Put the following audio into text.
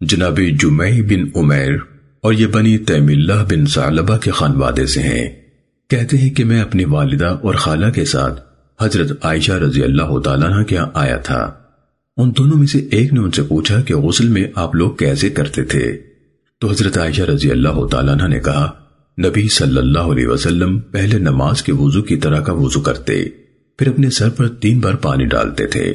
جناب جمعی بن عمیر اور یہ بنی تیم اللہ بن ثعلبہ کے خانوادے سے ہیں۔ کہتے ہیں کہ میں اپنی والدہ اور خالہ کے ساتھ حضرت عائشہ رضی اللہ تعالیٰ کے ہاں آیا تھا۔ ان دونوں میں سے ایک نے ان سے پوچھا کہ غسل میں آپ لوگ کیسے کرتے تھے؟ تو حضرت عائشہ رضی اللہ تعالیٰ نے کہا، نبی صلی اللہ علیہ وسلم پہلے نماز کے وضو کی طرح کا وضو کرتے، پھر اپنے سر پر تین بار پانی ڈالتے تھے۔